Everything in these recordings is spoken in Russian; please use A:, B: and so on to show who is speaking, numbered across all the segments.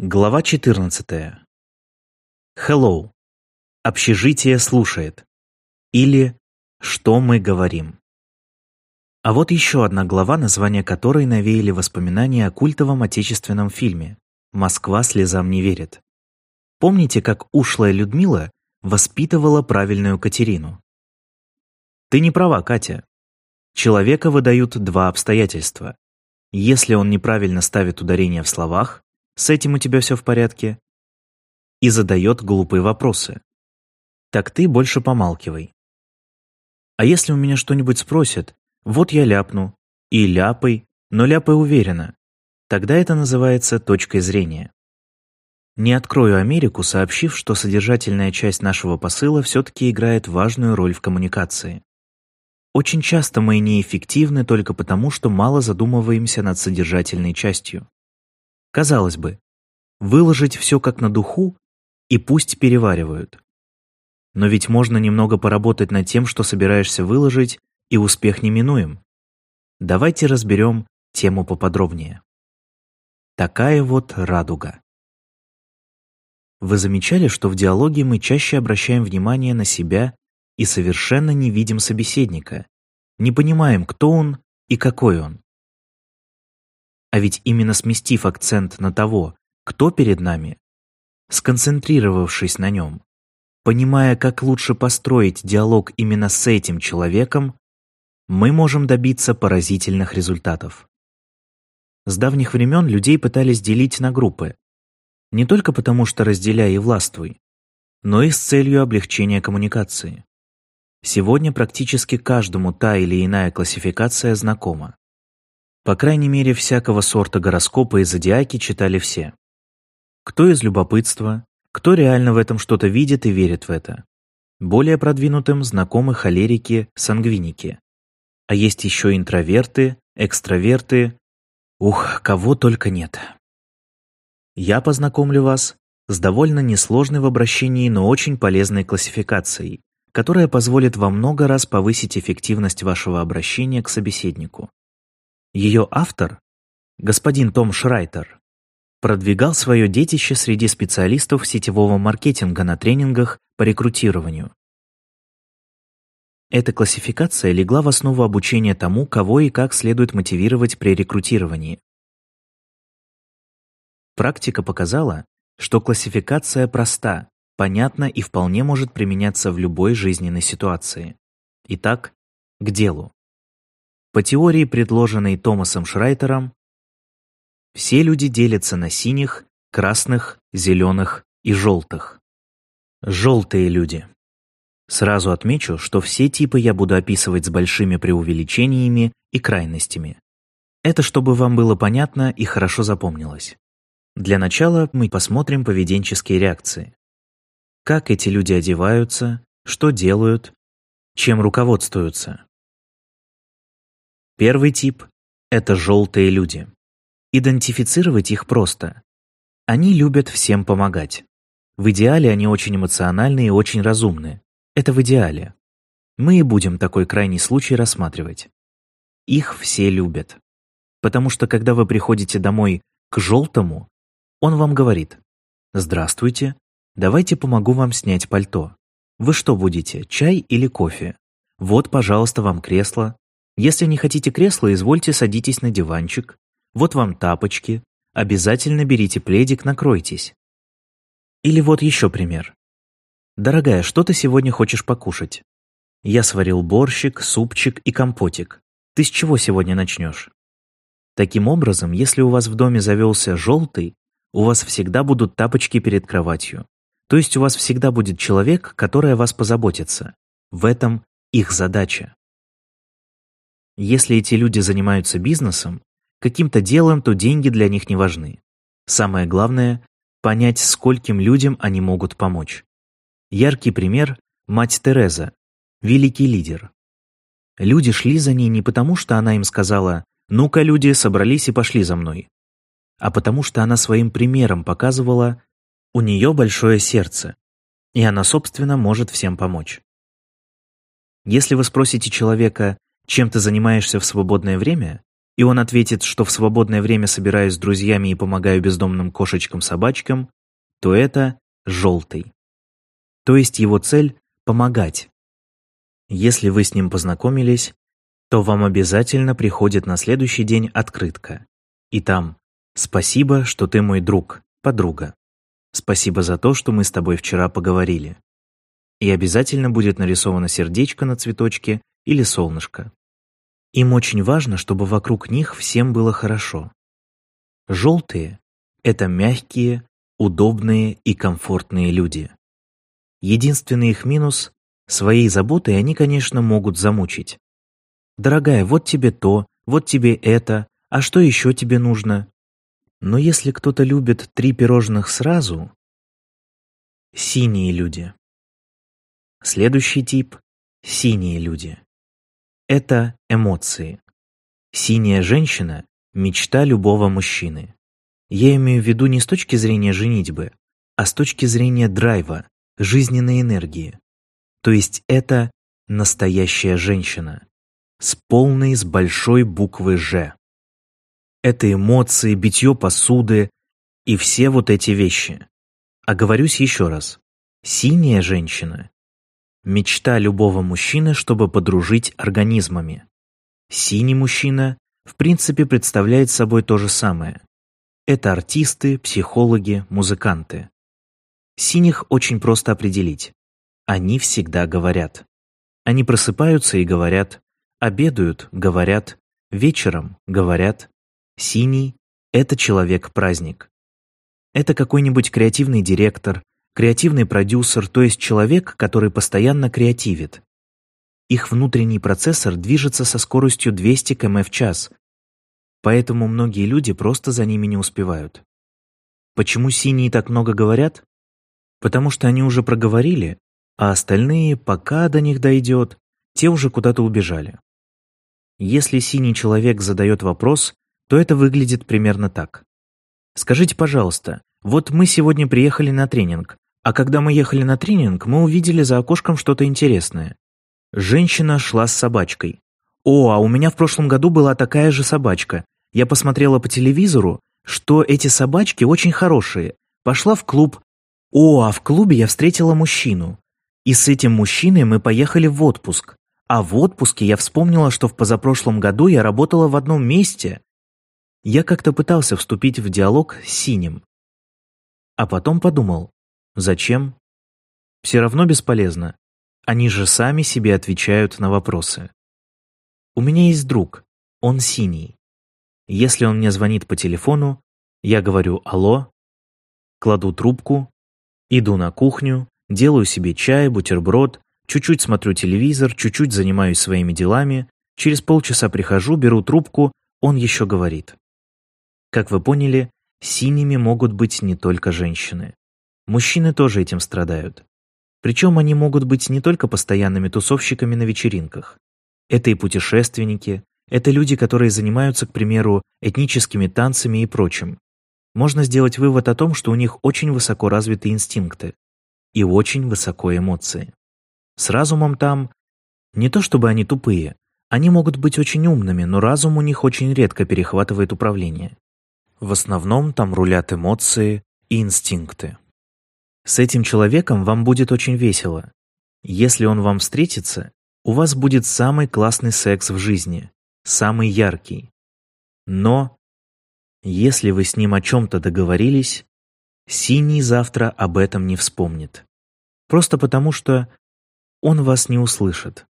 A: Глава 14. Hello. Общежитие слушает. Или Что мы говорим. А вот еще одна глава, название которой навеяли воспоминания о культовом отечественном фильме «Москва слезам не верит». Помните, как ушлая Людмила воспитывала правильную Катерину? Ты не права, Катя. Человека выдают два обстоятельства. Если он неправильно ставит ударение в словах, с этим у тебя все в порядке, и задает глупые вопросы. Так ты больше помалкивай. А если у меня что-нибудь спросят, вот я ляпну, и ляпай, но ляпай уверенно, тогда это называется точкой зрения. Не открою Америку, сообщив, что содержательная часть нашего посыла все-таки играет важную роль в коммуникации. Очень часто мы неэффективны только потому, что мало задумываемся над содержательной частью. Казалось бы, выложить все как на духу и пусть переваривают. Но ведь можно немного поработать над тем, что собираешься выложить, и успех неминуем. Давайте разберем тему поподробнее. Такая вот радуга. Вы замечали, что в диалоге мы чаще обращаем внимание на себя и совершенно не видим собеседника, не понимаем, кто он и какой он. А ведь именно сместив акцент на того, кто перед нами, сконцентрировавшись на нем, понимая, как лучше построить диалог именно с этим человеком, мы можем добиться поразительных результатов. С давних времен людей пытались делить на группы, не только потому, что разделяй и властвуй, но и с целью облегчения коммуникации. Сегодня практически каждому та или иная классификация знакома. По крайней мере, всякого сорта гороскопа и зодиаки читали все. Кто из любопытства, кто реально в этом что-то видит и верит в это. Более продвинутым знакомы холерики, сангвиники. А есть еще интроверты, экстраверты. Ух, кого только нет. Я познакомлю вас с довольно несложной в обращении, но очень полезной классификацией, которая позволит вам много раз повысить эффективность вашего обращения к собеседнику. Ее автор, господин Том Шрайтер, продвигал свое детище среди специалистов сетевого маркетинга на тренингах по рекрутированию. Эта классификация легла в основу обучения тому, кого и как следует мотивировать при рекрутировании. Практика показала, что классификация проста, понятна и вполне может применяться в любой жизненной ситуации. Итак, к делу. По теории, предложенной Томасом Шрайтером, все люди делятся на синих, красных, зеленых и желтых. Желтые люди. Сразу отмечу, что все типы я буду описывать с большими преувеличениями и крайностями. Это чтобы вам было понятно и хорошо запомнилось. Для начала мы посмотрим поведенческие реакции. Как эти люди одеваются, что делают, чем руководствуются. Первый тип – это желтые люди. Идентифицировать их просто. Они любят всем помогать. В идеале они очень эмоциональны и очень разумны. Это в идеале. Мы и будем такой крайний случай рассматривать. Их все любят. Потому что когда вы приходите домой к желтому, он вам говорит «Здравствуйте, давайте помогу вам снять пальто. Вы что будете, чай или кофе? Вот, пожалуйста, вам кресло, если не хотите кресла, извольте садитесь на диванчик. Вот вам тапочки. Обязательно берите пледик, накройтесь. Или вот еще пример. Дорогая, что ты сегодня хочешь покушать? Я сварил борщик, супчик и компотик. Ты с чего сегодня начнешь? Таким образом, если у вас в доме завелся желтый, у вас всегда будут тапочки перед кроватью. То есть у вас всегда будет человек, который о вас позаботится. В этом их задача. Если эти люди занимаются бизнесом, каким-то делом, то деньги для них не важны. Самое главное – понять, скольким людям они могут помочь. Яркий пример – мать Тереза, великий лидер. Люди шли за ней не потому, что она им сказала «Ну-ка, люди, собрались и пошли за мной», а потому что она своим примером показывала «У нее большое сердце, и она, собственно, может всем помочь». Если вы спросите человека, чем ты занимаешься в свободное время, и он ответит, что в свободное время собираюсь с друзьями и помогаю бездомным кошечкам-собачкам, то это желтый. То есть его цель — помогать. Если вы с ним познакомились, то вам обязательно приходит на следующий день открытка. И там «Спасибо, что ты мой друг, подруга. Спасибо за то, что мы с тобой вчера поговорили». И обязательно будет нарисовано сердечко на цветочке или солнышко. Им очень важно, чтобы вокруг них всем было хорошо. Желтые — это мягкие, удобные и комфортные люди. Единственный их минус — своей заботой они, конечно, могут замучить. «Дорогая, вот тебе то, вот тебе это, а что еще тебе нужно?» Но если кто-то любит три пирожных сразу — синие люди. Следующий тип — синие люди. Это эмоции. Синяя женщина — мечта любого мужчины. Я имею в виду не с точки зрения женитьбы, а с точки зрения драйва, жизненной энергии. То есть это настоящая женщина. С полной, с большой буквы «Ж». Это эмоции, битье посуды и все вот эти вещи. Оговорюсь еще раз. Синяя женщина Мечта любого мужчины, чтобы подружить организмами. Синий мужчина в принципе представляет собой то же самое. Это артисты, психологи, музыканты. Синих очень просто определить. Они всегда говорят. Они просыпаются и говорят, обедают, говорят, вечером говорят. Синий — это человек-праздник. Это какой-нибудь креативный директор, Креативный продюсер, то есть человек, который постоянно креативит. Их внутренний процессор движется со скоростью 200 км в час, поэтому многие люди просто за ними не успевают. Почему синие так много говорят? Потому что они уже проговорили, а остальные, пока до них дойдет, те уже куда-то убежали. Если синий человек задает вопрос, то это выглядит примерно так. Скажите, пожалуйста, вот мы сегодня приехали на тренинг, а когда мы ехали на тренинг, мы увидели за окошком что-то интересное. Женщина шла с собачкой. «О, а у меня в прошлом году была такая же собачка. Я посмотрела по телевизору, что эти собачки очень хорошие. Пошла в клуб. О, а в клубе я встретила мужчину. И с этим мужчиной мы поехали в отпуск. А в отпуске я вспомнила, что в позапрошлом году я работала в одном месте. Я как-то пытался вступить в диалог с Синим. А потом подумал, Зачем? Все равно бесполезно. Они же сами себе отвечают на вопросы. У меня есть друг, он синий. Если он мне звонит по телефону, я говорю «Алло», кладу трубку, иду на кухню, делаю себе чай, бутерброд, чуть-чуть смотрю телевизор, чуть-чуть занимаюсь своими делами, через полчаса прихожу, беру трубку, он еще говорит. Как вы поняли, синими могут быть не только женщины. Мужчины тоже этим страдают. Причем они могут быть не только постоянными тусовщиками на вечеринках. Это и путешественники, это люди, которые занимаются, к примеру, этническими танцами и прочим. Можно сделать вывод о том, что у них очень высоко развиты инстинкты и очень высоко эмоции. С разумом там не то чтобы они тупые, они могут быть очень умными, но разум у них очень редко перехватывает управление. В основном там рулят эмоции и инстинкты. С этим человеком вам будет очень весело. Если он вам встретится, у вас будет самый классный секс в жизни, самый яркий. Но, если вы с ним о чем-то договорились, Синий завтра об этом не вспомнит. Просто потому, что он вас не услышит.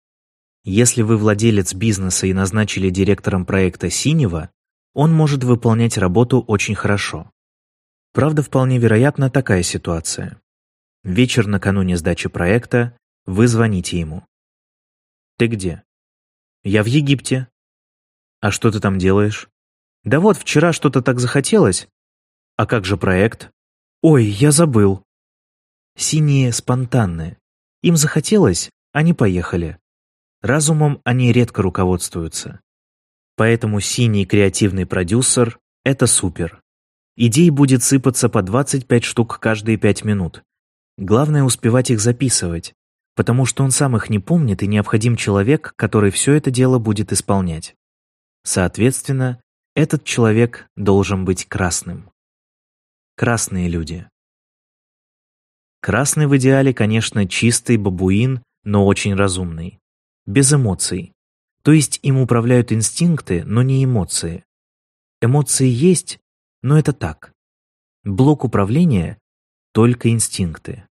A: Если вы владелец бизнеса и назначили директором проекта Синего, он может выполнять работу очень хорошо. Правда, вполне вероятна такая ситуация. Вечер накануне сдачи проекта, вы звоните ему. «Ты где?» «Я в Египте». «А что ты там делаешь?» «Да вот, вчера что-то так захотелось». «А как же проект?» «Ой, я забыл». Синие спонтанные. Им захотелось, они поехали. Разумом они редко руководствуются. Поэтому синий креативный продюсер — это супер. Идей будет сыпаться по 25 штук каждые 5 минут. Главное успевать их записывать, потому что он сам их не помнит и необходим человек, который все это дело будет исполнять. Соответственно, Этот человек должен быть красным. Красные люди. Красный в идеале, конечно, чистый бабуин, но очень разумный. Без эмоций. То есть им управляют инстинкты, но не эмоции. Эмоции есть, но это так. Блок управления — только инстинкты.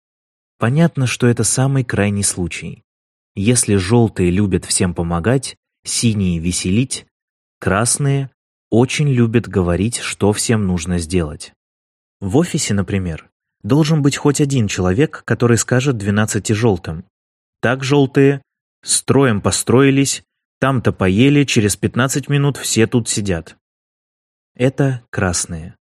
A: Понятно, что это самый крайний случай. Если желтые любят всем помогать, синие веселить, красные очень любят говорить, что всем нужно сделать. В офисе, например, должен быть хоть один человек, который скажет 12 желтым. Так, желтые, строем построились, там-то поели, через 15 минут все тут сидят. Это красные.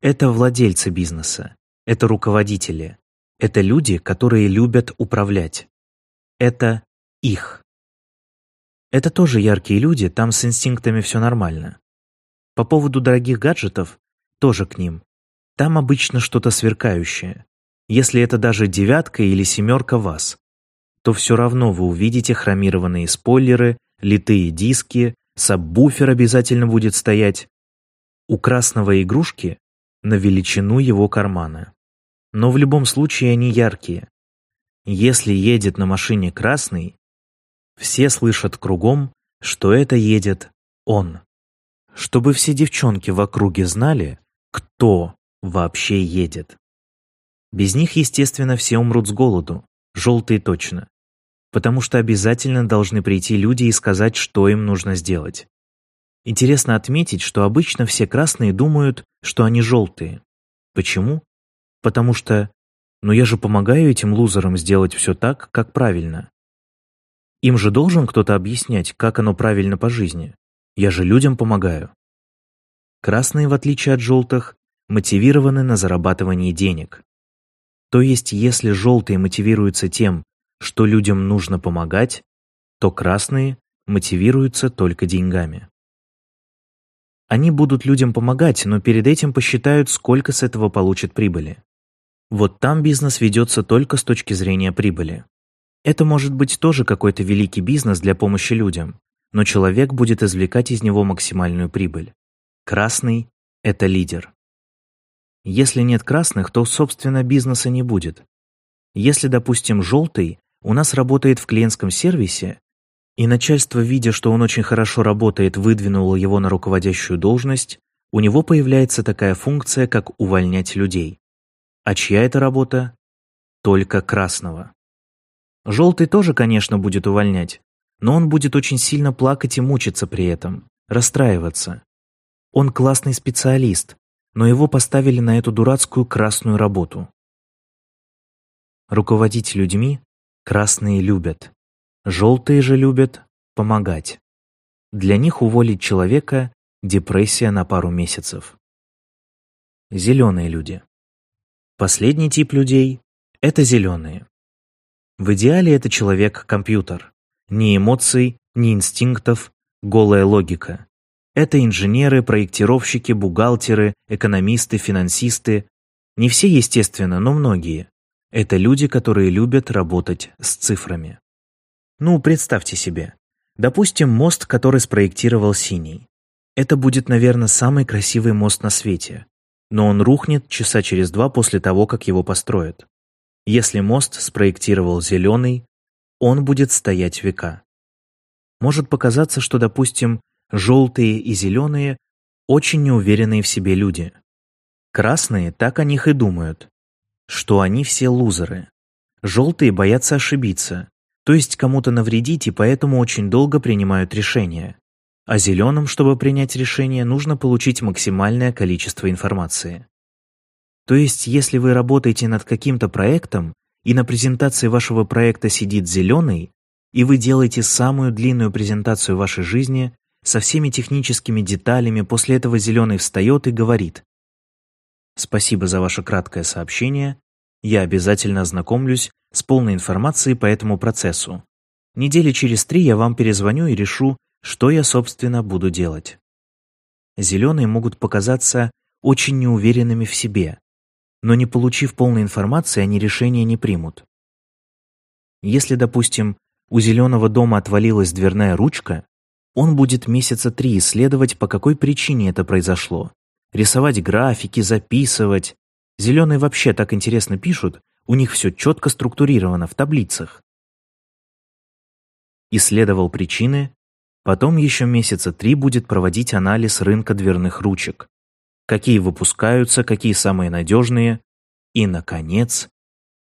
A: Это владельцы бизнеса. Это руководители. Это люди, которые любят управлять. Это их. Это тоже яркие люди, там с инстинктами все нормально. По поводу дорогих гаджетов, тоже к ним. Там обычно что-то сверкающее. Если это даже девятка или семерка вас, то все равно вы увидите хромированные спойлеры, литые диски, сабвуфер обязательно будет стоять. У красного игрушки на величину его кармана. Но в любом случае они яркие. Если едет на машине красный, все слышат кругом, что это едет он. Чтобы все девчонки в округе знали, кто вообще едет. Без них, естественно, все умрут с голоду, желтые точно потому что обязательно должны прийти люди и сказать, что им нужно сделать. Интересно отметить, что обычно все красные думают, что они желтые. Почему? Потому что, ну я же помогаю этим лузерам сделать все так, как правильно. Им же должен кто-то объяснять, как оно правильно по жизни. Я же людям помогаю. Красные, в отличие от желтых, мотивированы на зарабатывание денег. То есть, если желтые мотивируются тем, что людям нужно помогать, то красные мотивируются только деньгами. Они будут людям помогать, но перед этим посчитают, сколько с этого получат прибыли. Вот там бизнес ведется только с точки зрения прибыли. Это может быть тоже какой-то великий бизнес для помощи людям, но человек будет извлекать из него максимальную прибыль. Красный – это лидер. Если нет красных, то, собственно, бизнеса не будет. Если, допустим, желтый у нас работает в клиентском сервисе, и начальство, видя, что он очень хорошо работает, выдвинуло его на руководящую должность, у него появляется такая функция, как увольнять людей. А чья это работа? Только красного. Желтый тоже, конечно, будет увольнять, но он будет очень сильно плакать и мучиться при этом, расстраиваться. Он классный специалист, но его поставили на эту дурацкую красную работу. Руководить людьми Красные любят. Желтые же любят помогать. Для них уволить человека – депрессия на пару месяцев. Зеленые люди. Последний тип людей – это зеленые. В идеале это человек-компьютер. Ни эмоций, ни инстинктов, голая логика. Это инженеры, проектировщики, бухгалтеры, экономисты, финансисты. Не все, естественно, но многие. Это люди, которые любят работать с цифрами. Ну, представьте себе. Допустим, мост, который спроектировал Синий. Это будет, наверное, самый красивый мост на свете. Но он рухнет часа через два после того, как его построят. Если мост спроектировал Зеленый, он будет стоять века. Может показаться, что, допустим, желтые и зеленые очень неуверенные в себе люди. Красные так о них и думают что они все лузеры. Желтые боятся ошибиться, то есть кому-то навредить и поэтому очень долго принимают решения. А зеленым, чтобы принять решение, нужно получить максимальное количество информации. То есть, если вы работаете над каким-то проектом, и на презентации вашего проекта сидит зеленый, и вы делаете самую длинную презентацию вашей жизни со всеми техническими деталями, после этого зеленый встает и говорит Спасибо за ваше краткое сообщение. Я обязательно ознакомлюсь с полной информацией по этому процессу. Недели через три я вам перезвоню и решу, что я, собственно, буду делать. Зеленые могут показаться очень неуверенными в себе, но не получив полной информации, они решения не примут. Если, допустим, у зеленого дома отвалилась дверная ручка, Он будет месяца три исследовать, по какой причине это произошло. Рисовать графики, записывать. Зеленые вообще так интересно пишут, у них все четко структурировано в таблицах. Исследовал причины, потом еще месяца три будет проводить анализ рынка дверных ручек. Какие выпускаются, какие самые надежные. И, наконец,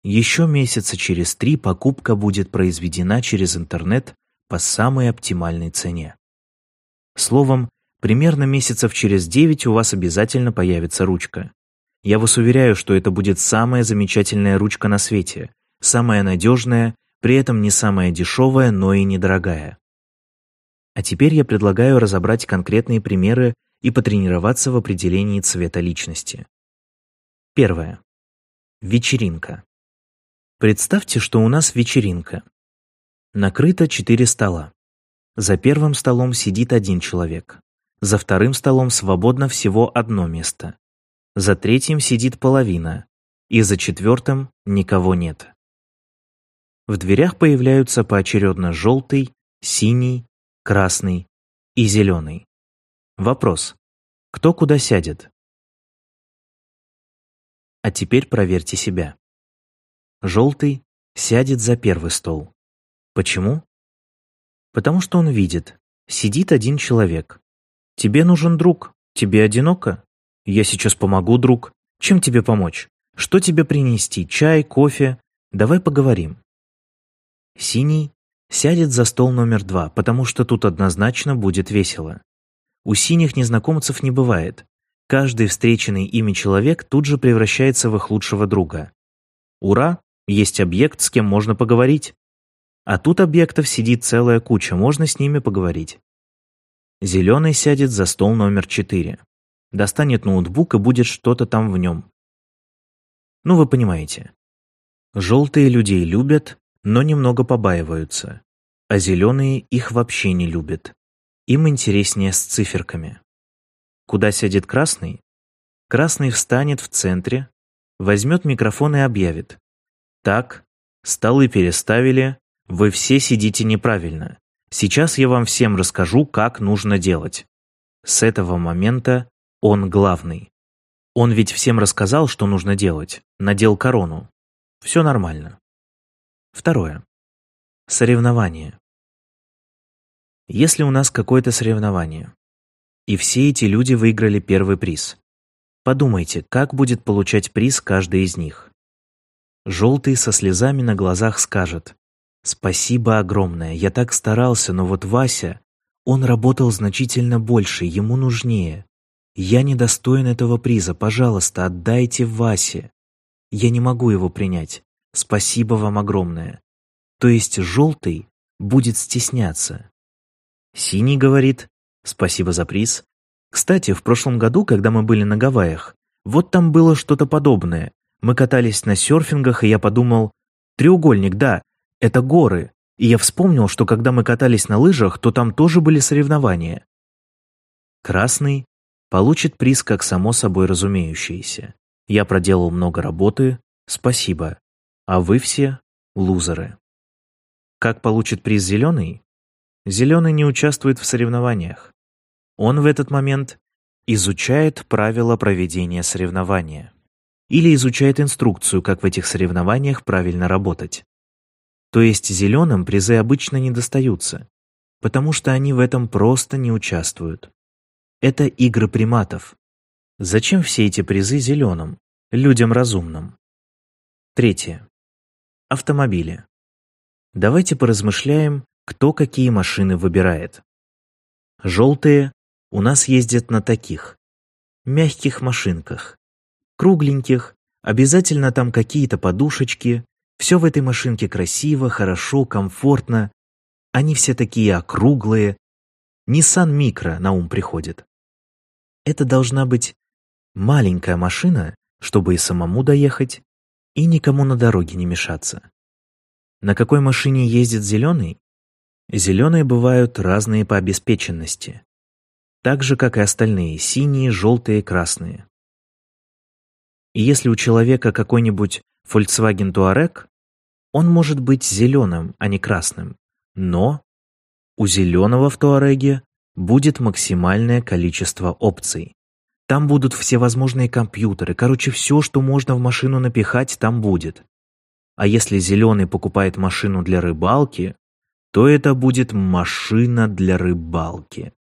A: еще месяца через три покупка будет произведена через интернет по самой оптимальной цене. Словом, примерно месяцев через 9 у вас обязательно появится ручка. Я вас уверяю, что это будет самая замечательная ручка на свете, самая надежная, при этом не самая дешевая, но и недорогая. А теперь я предлагаю разобрать конкретные примеры и потренироваться в определении цвета личности. Первое. Вечеринка. Представьте, что у нас вечеринка. Накрыто четыре стола. За первым столом сидит один человек. За вторым столом свободно всего одно место. За третьим сидит половина. И за четвертым никого нет. В дверях появляются поочередно желтый, синий, красный и зеленый. Вопрос. Кто куда сядет? А теперь проверьте себя. Желтый сядет за первый стол. Почему? Потому что он видит, сидит один человек. Тебе нужен друг, тебе одиноко? Я сейчас помогу, друг. Чем тебе помочь? Что тебе принести? Чай, кофе? Давай поговорим. Синий сядет за стол номер два, потому что тут однозначно будет весело. У синих незнакомцев не бывает. Каждый встреченный ими человек тут же превращается в их лучшего друга. Ура! Есть объект, с кем можно поговорить. А тут объектов сидит целая куча, можно с ними поговорить. Зеленый сядет за стол номер 4. Достанет ноутбук и будет что-то там в нем. Ну, вы понимаете. Желтые людей любят, но немного побаиваются. А зеленые их вообще не любят. Им интереснее с циферками. Куда сядет красный? Красный встанет в центре, возьмет микрофон и объявит. Так, столы переставили, вы все сидите неправильно. Сейчас я вам всем расскажу, как нужно делать. С этого момента он главный. Он ведь всем рассказал, что нужно делать. Надел корону. Все нормально. Второе. Соревнование. Если у нас какое-то соревнование, и все эти люди выиграли первый приз, подумайте, как будет получать приз каждый из них. Желтый со слезами на глазах скажет Спасибо огромное, я так старался, но вот Вася, он работал значительно больше, ему нужнее. Я недостоин этого приза, пожалуйста, отдайте Васе. Я не могу его принять. Спасибо вам огромное. То есть желтый будет стесняться. Синий говорит «Спасибо за приз». Кстати, в прошлом году, когда мы были на Гавайях, вот там было что-то подобное. Мы катались на серфингах, и я подумал, треугольник, да, это горы, и я вспомнил, что когда мы катались на лыжах, то там тоже были соревнования. Красный получит приз как само собой разумеющееся. Я проделал много работы, спасибо. А вы все — лузеры. Как получит приз зеленый? Зеленый не участвует в соревнованиях. Он в этот момент изучает правила проведения соревнования или изучает инструкцию, как в этих соревнованиях правильно работать. То есть зеленым призы обычно не достаются, потому что они в этом просто не участвуют. Это игры приматов. Зачем все эти призы зеленым, людям разумным? Третье. Автомобили. Давайте поразмышляем, кто какие машины выбирает. Желтые у нас ездят на таких, мягких машинках, кругленьких, обязательно там какие-то подушечки, все в этой машинке красиво, хорошо, комфортно. Они все такие округлые. Nissan Micro на ум приходит. Это должна быть маленькая машина, чтобы и самому доехать, и никому на дороге не мешаться. На какой машине ездит зеленый? Зеленые бывают разные по обеспеченности. Так же, как и остальные, синие, желтые, красные. И если у человека какой-нибудь Volkswagen Touareg, он может быть зеленым, а не красным, но У зеленого в Туареге будет максимальное количество опций. Там будут всевозможные компьютеры, короче, все, что можно в машину напихать, там будет. А если зеленый покупает машину для рыбалки, то это будет машина для рыбалки.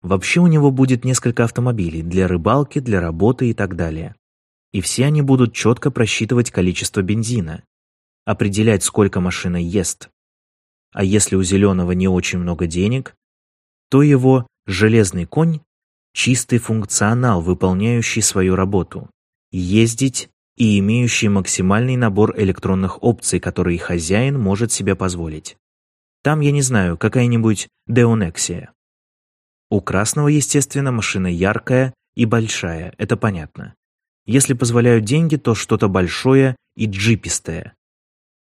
A: Вообще у него будет несколько автомобилей для рыбалки, для работы и так далее. И все они будут четко просчитывать количество бензина, определять, сколько машина ест. А если у зеленого не очень много денег, то его железный конь – чистый функционал, выполняющий свою работу. Ездить и имеющий максимальный набор электронных опций, которые хозяин может себе позволить. Там, я не знаю, какая-нибудь Деонексия. У красного, естественно, машина яркая и большая, это понятно. Если позволяют деньги, то что-то большое и джипистое.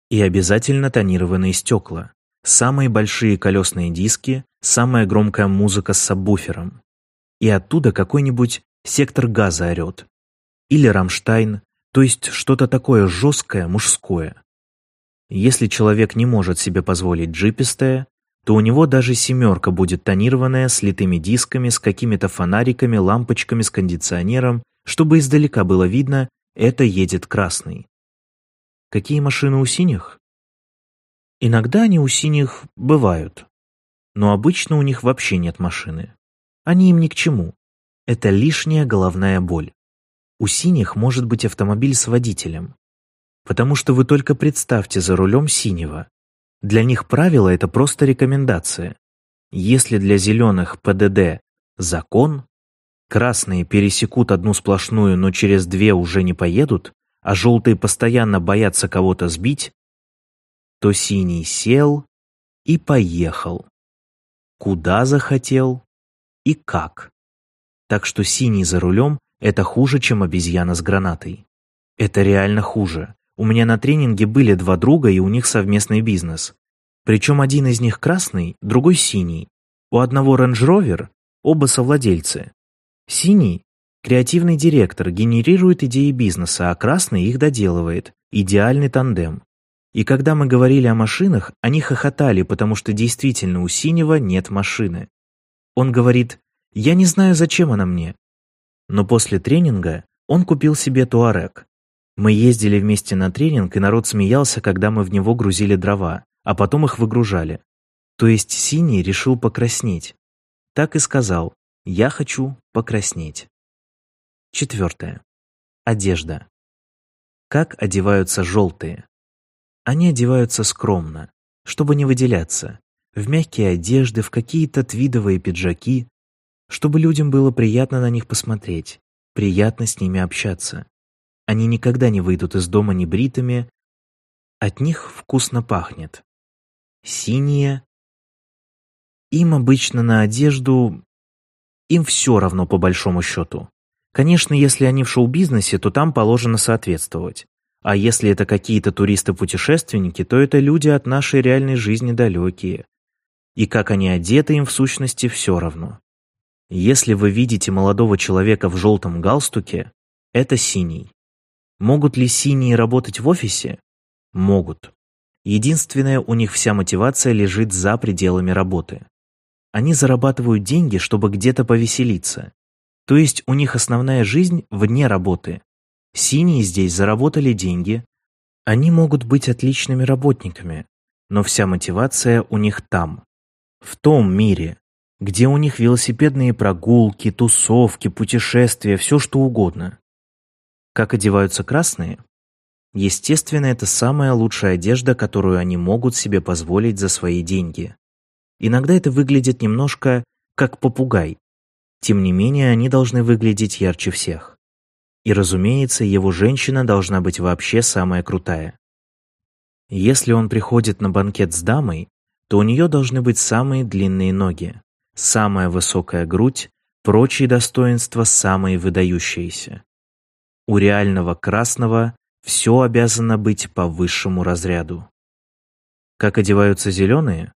A: И обязательно тонированные стекла. Самые большие колесные диски, самая громкая музыка с сабвуфером. И оттуда какой-нибудь сектор газа орет. Или Рамштайн, то есть что-то такое жесткое, мужское. Если человек не может себе позволить джипистое, то у него даже семерка будет тонированная с литыми дисками, с какими-то фонариками, лампочками, с кондиционером, чтобы издалека было видно, это едет красный. Какие машины у синих? Иногда они у синих бывают, но обычно у них вообще нет машины. Они им ни к чему. Это лишняя головная боль. У синих может быть автомобиль с водителем. Потому что вы только представьте за рулем синего. Для них правило – это просто рекомендация. Если для зеленых ПДД – закон, красные пересекут одну сплошную, но через две уже не поедут, а желтые постоянно боятся кого-то сбить, то синий сел и поехал. Куда захотел и как. Так что синий за рулем – это хуже, чем обезьяна с гранатой. Это реально хуже. У меня на тренинге были два друга, и у них совместный бизнес. Причем один из них красный, другой синий. У одного Range Rover, оба совладельцы. Синий – креативный директор, генерирует идеи бизнеса, а красный их доделывает. Идеальный тандем. И когда мы говорили о машинах, они хохотали, потому что действительно у синего нет машины. Он говорит, я не знаю, зачем она мне. Но после тренинга он купил себе туарек. Мы ездили вместе на тренинг, и народ смеялся, когда мы в него грузили дрова, а потом их выгружали. То есть синий решил покраснеть. Так и сказал «Я хочу покраснеть». Четвертое. Одежда. Как одеваются желтые? Они одеваются скромно, чтобы не выделяться, в мягкие одежды, в какие-то твидовые пиджаки, чтобы людям было приятно на них посмотреть, приятно с ними общаться. Они никогда не выйдут из дома небритыми, от них вкусно пахнет. Синие. Им обычно на одежду... Им все равно по большому счету. Конечно, если они в шоу-бизнесе, то там положено соответствовать. А если это какие-то туристы-путешественники, то это люди от нашей реальной жизни далекие. И как они одеты, им в сущности все равно. Если вы видите молодого человека в желтом галстуке, это синий. Могут ли синие работать в офисе? Могут. Единственное, у них вся мотивация лежит за пределами работы. Они зарабатывают деньги, чтобы где-то повеселиться. То есть у них основная жизнь вне работы. Синие здесь заработали деньги. Они могут быть отличными работниками, но вся мотивация у них там. В том мире, где у них велосипедные прогулки, тусовки, путешествия, все что угодно. Как одеваются красные? Естественно, это самая лучшая одежда, которую они могут себе позволить за свои деньги. Иногда это выглядит немножко как попугай. Тем не менее, они должны выглядеть ярче всех. И, разумеется, его женщина должна быть вообще самая крутая. Если он приходит на банкет с дамой, то у нее должны быть самые длинные ноги, самая высокая грудь, прочие достоинства самые выдающиеся. У реального красного все обязано быть по высшему разряду. Как одеваются зеленые?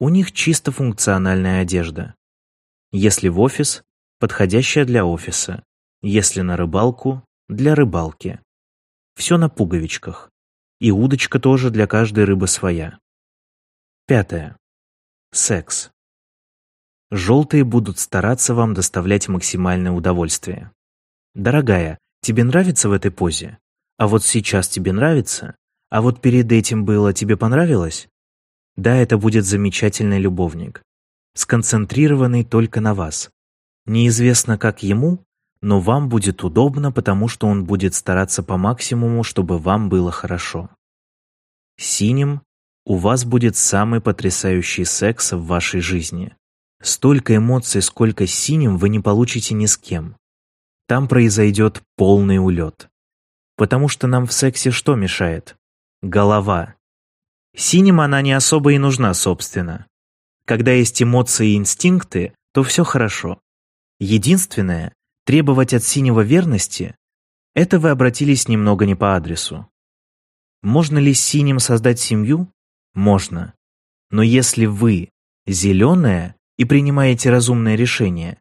A: У них чисто функциональная одежда. Если в офис, подходящая для офиса. Если на рыбалку, для рыбалки. Все на пуговичках. И удочка тоже для каждой рыбы своя. Пятое. секс. Желтые будут стараться вам доставлять максимальное удовольствие. Дорогая, тебе нравится в этой позе? А вот сейчас тебе нравится? А вот перед этим было тебе понравилось? Да, это будет замечательный любовник, сконцентрированный только на вас. Неизвестно, как ему, но вам будет удобно, потому что он будет стараться по максимуму, чтобы вам было хорошо. Синим у вас будет самый потрясающий секс в вашей жизни. Столько эмоций, сколько синим вы не получите ни с кем. Там произойдет полный улет. Потому что нам в сексе что мешает? Голова. Синим она не особо и нужна, собственно. Когда есть эмоции и инстинкты, то все хорошо. Единственное, требовать от синего верности, это вы обратились немного не по адресу. Можно ли с синим создать семью? Можно. Но если вы зеленая и принимаете разумное решение,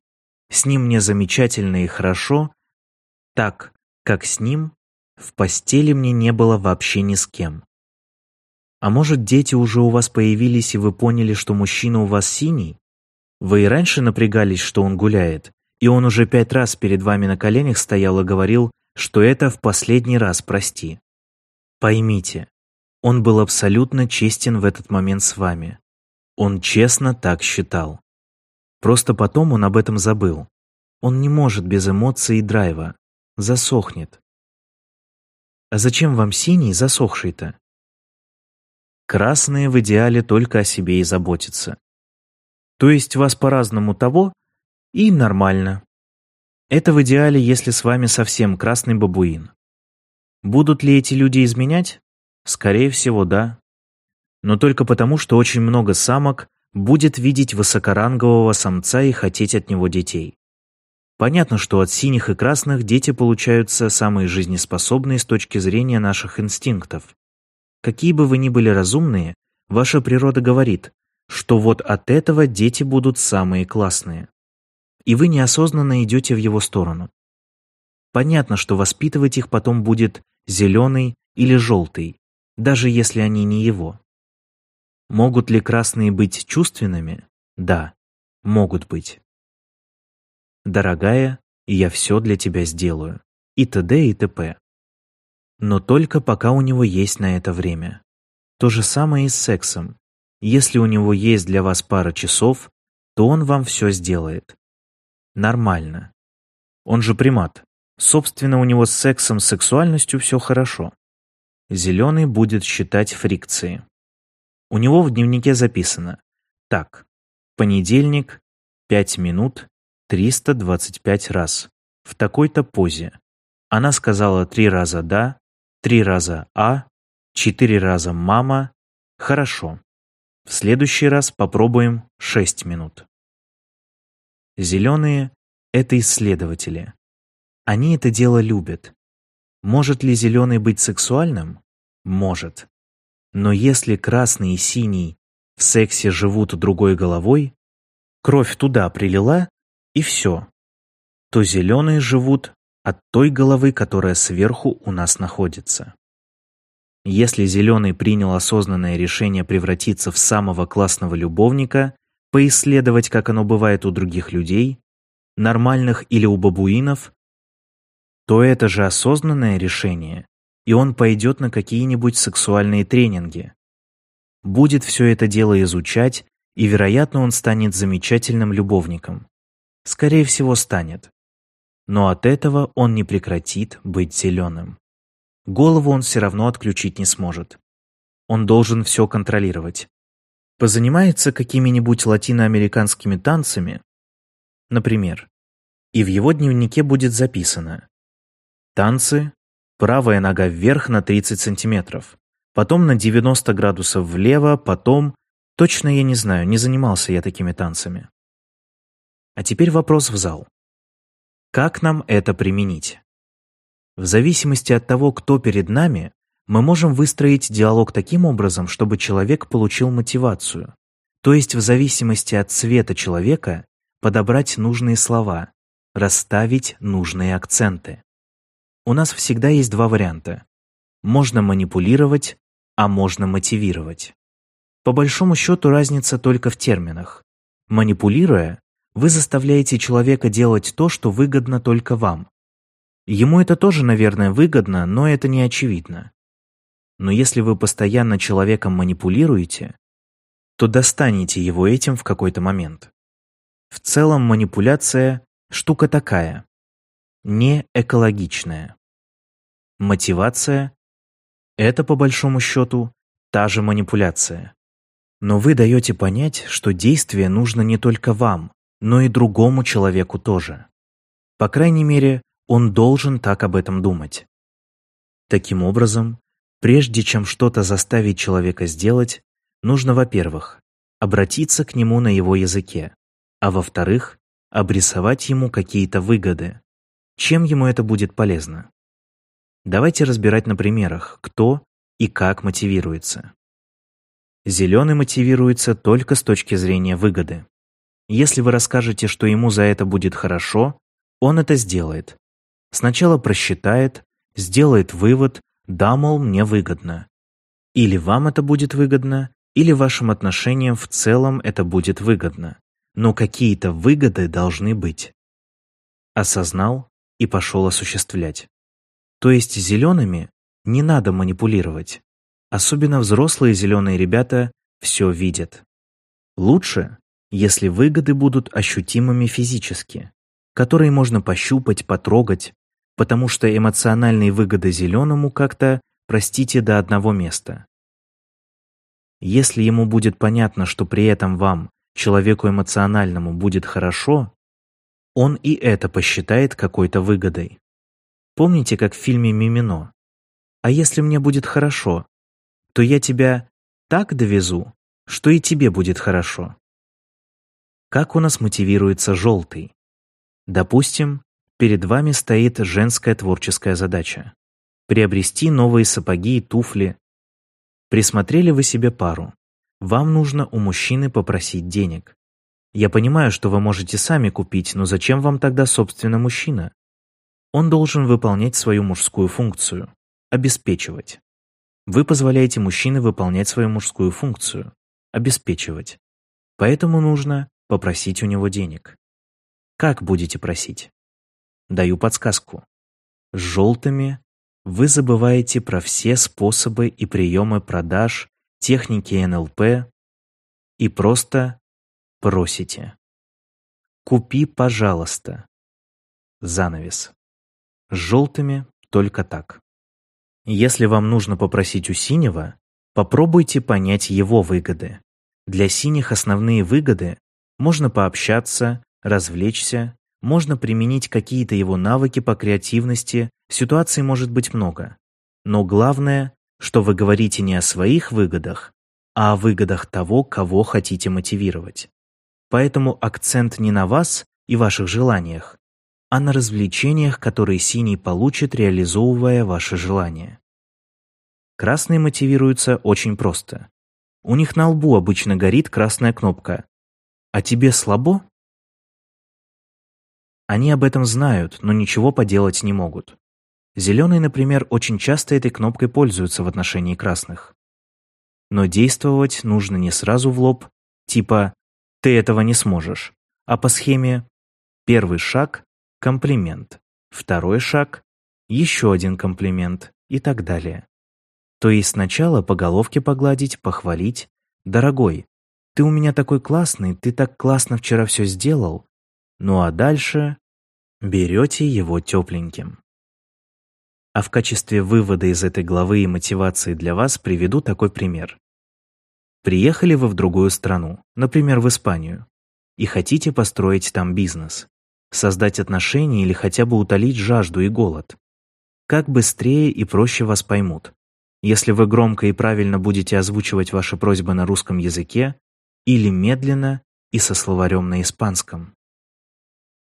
A: с ним мне замечательно и хорошо, так, как с ним в постели мне не было вообще ни с кем. А может, дети уже у вас появились, и вы поняли, что мужчина у вас синий? Вы и раньше напрягались, что он гуляет, и он уже пять раз перед вами на коленях стоял и говорил, что это в последний раз прости. Поймите, он был абсолютно честен в этот момент с вами. Он честно так считал. Просто потом он об этом забыл. Он не может без эмоций и драйва. Засохнет. А зачем вам синий засохший-то? Красные в идеале только о себе и заботятся. То есть вас по-разному того, и нормально. Это в идеале, если с вами совсем красный бабуин. Будут ли эти люди изменять? Скорее всего, да. Но только потому, что очень много самок будет видеть высокорангового самца и хотеть от него детей. Понятно, что от синих и красных дети получаются самые жизнеспособные с точки зрения наших инстинктов. Какие бы вы ни были разумные, ваша природа говорит, что вот от этого дети будут самые классные. И вы неосознанно идете в его сторону. Понятно, что воспитывать их потом будет зеленый или желтый, даже если они не его. Могут ли красные быть чувственными? Да, могут быть. Дорогая, я все для тебя сделаю. И т.д. и т.п. Но только пока у него есть на это время. То же самое и с сексом. Если у него есть для вас пара часов, то он вам все сделает. Нормально. Он же примат. Собственно, у него с сексом, с сексуальностью все хорошо. Зеленый будет считать фрикции. У него в дневнике записано так. Понедельник, 5 минут, 325 раз. В такой-то позе. Она сказала три раза «да», три раза «а», четыре раза «мама». Хорошо. В следующий раз попробуем 6 минут. Зеленые — это исследователи. Они это дело любят. Может ли зеленый быть сексуальным? Может. Но если красный и синий в сексе живут другой головой, кровь туда прилила, и все, то зеленые живут от той головы, которая сверху у нас находится. Если зеленый принял осознанное решение превратиться в самого классного любовника, поисследовать, как оно бывает у других людей, нормальных или у бабуинов, то это же осознанное решение, и он пойдет на какие-нибудь сексуальные тренинги. Будет все это дело изучать, и, вероятно, он станет замечательным любовником. Скорее всего, станет. Но от этого он не прекратит быть зеленым. Голову он все равно отключить не сможет. Он должен все контролировать. Позанимается какими-нибудь латиноамериканскими танцами, например, и в его дневнике будет записано Танцы. Правая нога вверх на 30 сантиметров. Потом на 90 градусов влево, потом... Точно я не знаю, не занимался я такими танцами. А теперь вопрос в зал. Как нам это применить? В зависимости от того, кто перед нами, мы можем выстроить диалог таким образом, чтобы человек получил мотивацию. То есть в зависимости от цвета человека подобрать нужные слова, расставить нужные акценты. У нас всегда есть два варианта. Можно манипулировать, а можно мотивировать. По большому счету разница только в терминах. Манипулируя, вы заставляете человека делать то, что выгодно только вам. Ему это тоже, наверное, выгодно, но это не очевидно. Но если вы постоянно человеком манипулируете, то достанете его этим в какой-то момент. В целом манипуляция – штука такая, не экологичная. Мотивация – это, по большому счету, та же манипуляция. Но вы даете понять, что действие нужно не только вам, но и другому человеку тоже. По крайней мере, он должен так об этом думать. Таким образом, прежде чем что-то заставить человека сделать, нужно, во-первых, обратиться к нему на его языке, а во-вторых, обрисовать ему какие-то выгоды. Чем ему это будет полезно? Давайте разбирать на примерах, кто и как мотивируется. Зеленый мотивируется только с точки зрения выгоды. Если вы расскажете, что ему за это будет хорошо, он это сделает. Сначала просчитает, сделает вывод, да, мол, мне выгодно. Или вам это будет выгодно, или вашим отношениям в целом это будет выгодно. Но какие-то выгоды должны быть. Осознал и пошел осуществлять. То есть зелеными не надо манипулировать. Особенно взрослые зеленые ребята все видят. Лучше, если выгоды будут ощутимыми физически, которые можно пощупать, потрогать, потому что эмоциональные выгоды зеленому как-то, простите, до одного места. Если ему будет понятно, что при этом вам, человеку эмоциональному, будет хорошо, он и это посчитает какой-то выгодой. Помните, как в фильме «Мимино»? «А если мне будет хорошо, то я тебя так довезу, что и тебе будет хорошо». Как у нас мотивируется желтый? Допустим, перед вами стоит женская творческая задача. Приобрести новые сапоги и туфли. Присмотрели вы себе пару. Вам нужно у мужчины попросить денег. Я понимаю, что вы можете сами купить, но зачем вам тогда, собственно, мужчина? Он должен выполнять свою мужскую функцию – обеспечивать. Вы позволяете мужчине выполнять свою мужскую функцию – обеспечивать. Поэтому нужно попросить у него денег. Как будете просить? Даю подсказку. С желтыми вы забываете про все способы и приемы продаж, техники НЛП и просто просите. Купи, пожалуйста. Занавес. С желтыми только так. Если вам нужно попросить у синего, попробуйте понять его выгоды. Для синих основные выгоды можно пообщаться, развлечься, можно применить какие-то его навыки по креативности, ситуаций может быть много. Но главное, что вы говорите не о своих выгодах, а о выгодах того, кого хотите мотивировать. Поэтому акцент не на вас и ваших желаниях, а на развлечениях, которые синий получит, реализовывая ваши желания. Красные мотивируются очень просто. У них на лбу обычно горит красная кнопка «А тебе слабо?» Они об этом знают, но ничего поделать не могут. Зеленые, например, очень часто этой кнопкой пользуются в отношении красных. Но действовать нужно не сразу в лоб, типа «ты этого не сможешь», а по схеме «первый шаг – комплимент», второй шаг – еще один комплимент и так далее. То есть сначала по головке погладить, похвалить «дорогой, ты у меня такой классный, ты так классно вчера все сделал. Ну а дальше берете его тепленьким. А в качестве вывода из этой главы и мотивации для вас приведу такой пример. Приехали вы в другую страну, например, в Испанию, и хотите построить там бизнес, создать отношения или хотя бы утолить жажду и голод. Как быстрее и проще вас поймут, если вы громко и правильно будете озвучивать ваши просьбы на русском языке или медленно и со словарем на испанском.